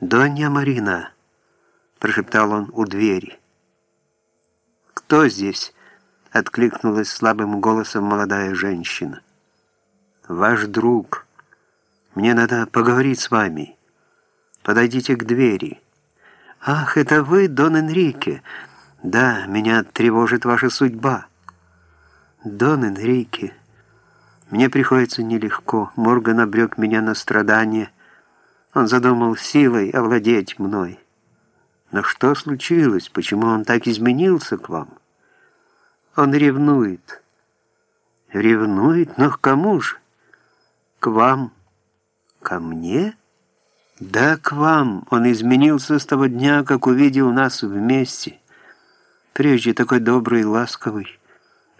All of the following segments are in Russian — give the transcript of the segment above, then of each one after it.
«Донья Марина!» — прошептал он у двери. «Кто здесь?» — откликнулась слабым голосом молодая женщина. «Ваш друг. Мне надо поговорить с вами. Подойдите к двери». «Ах, это вы, Дон Энрике? Да, меня тревожит ваша судьба». «Дон Энрике, мне приходится нелегко. Морган обрек меня на страдания. Он задумал силой овладеть мной». Но что случилось? Почему он так изменился к вам? Он ревнует. Ревнует? Но к кому же? К вам. Ко мне? Да, к вам. Он изменился с того дня, как увидел нас вместе. Прежде такой добрый и ласковый,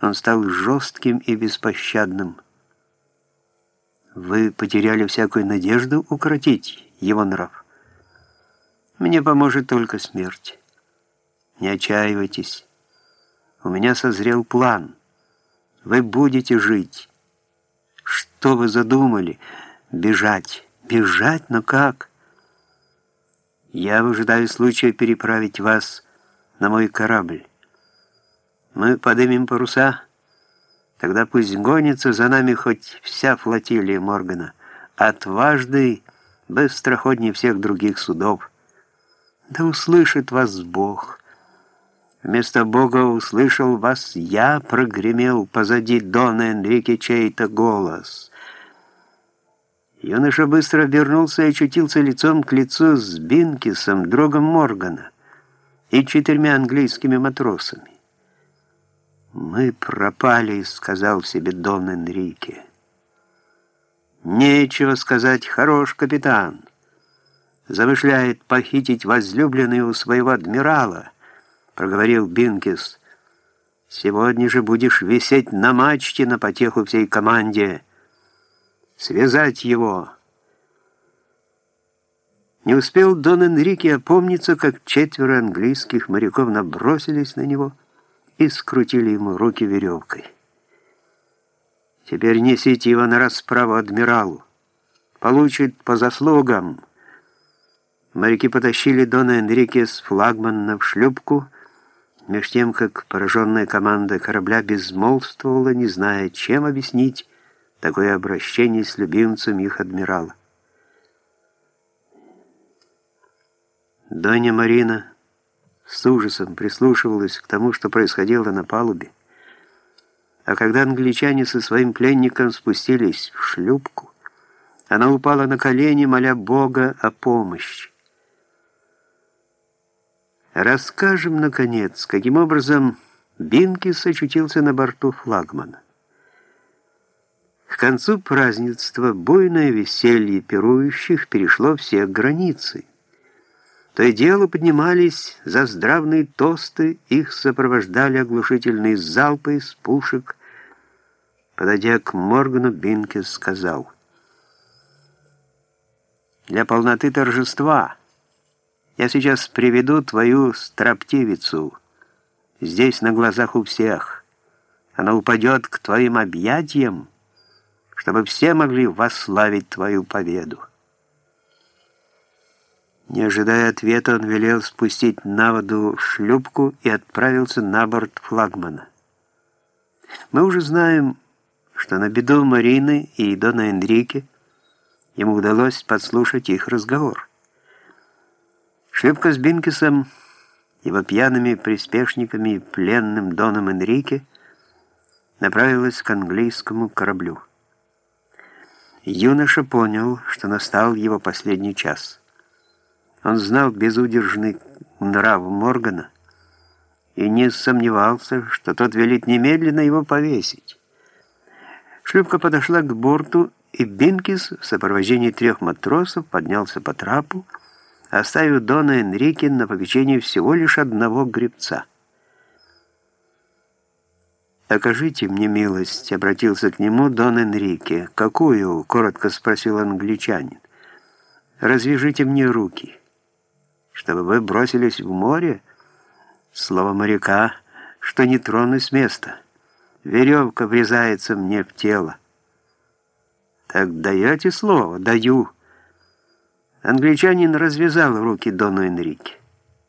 он стал жестким и беспощадным. Вы потеряли всякую надежду укротить его нрав. Мне поможет только смерть. Не отчаивайтесь. У меня созрел план. Вы будете жить. Что вы задумали? Бежать. Бежать? Но как? Я выжидаю случая переправить вас на мой корабль. Мы поднимем паруса, тогда пусть гонится за нами хоть вся флотилия Моргана, отважный, быстроходнее всех других судов. Да услышит вас Бог. Вместо Бога услышал вас я, прогремел позади Дона Энрике чей-то голос. Юноша быстро вернулся и очутился лицом к лицу с Бинкисом, другом Моргана, и четырьмя английскими матросами. «Мы пропали», — сказал себе Дон Энрике. «Нечего сказать, хорош капитан» замышляет похитить возлюбленную у своего адмирала», — проговорил Бинкис. «Сегодня же будешь висеть на мачте на потеху всей команде. Связать его». Не успел Дон Энрике опомниться, как четверо английских моряков набросились на него и скрутили ему руки веревкой. «Теперь несите его на расправу адмиралу. Получит по заслугам». Моряки потащили Дона Энрике с флагмана в шлюпку, меж тем, как пораженная команда корабля безмолвствовала, не зная, чем объяснить такое обращение с любимцем их адмирала. Доня Марина с ужасом прислушивалась к тому, что происходило на палубе, а когда англичане со своим пленником спустились в шлюпку, она упала на колени, моля Бога о помощи. Расскажем, наконец, каким образом Бинкис очутился на борту флагмана. К концу празднества буйное веселье пирующих перешло все границы. То и дело поднимались за здравные тосты, их сопровождали оглушительные залпы из пушек. Подойдя к Моргану, Бинкис сказал, «Для полноты торжества...» Я сейчас приведу твою строптивицу. Здесь на глазах у всех. Она упадет к твоим объятиям, чтобы все могли восславить твою победу. Не ожидая ответа, он велел спустить на воду шлюпку и отправился на борт флагмана. Мы уже знаем, что на беду Марины и Дона Энрике ему удалось подслушать их разговор. Шлюпка с Бинкисом, его пьяными приспешниками и пленным Доном Энрике направилась к английскому кораблю. Юноша понял, что настал его последний час. Он знал безудержный нрав Моргана и не сомневался, что тот велит немедленно его повесить. Шлюпка подошла к борту, и Бинкис в сопровождении трех матросов поднялся по трапу, оставив Дона Энрике на попечении всего лишь одного гребца. «Окажите мне милость», — обратился к нему Дон Энрике. «Какую?» — коротко спросил англичанин. «Развяжите мне руки, чтобы вы бросились в море?» Слово моряка, что не трону с места. Веревка врезается мне в тело. «Так даете слово?» «Даю». Англичанин развязал руки Дону Энрике.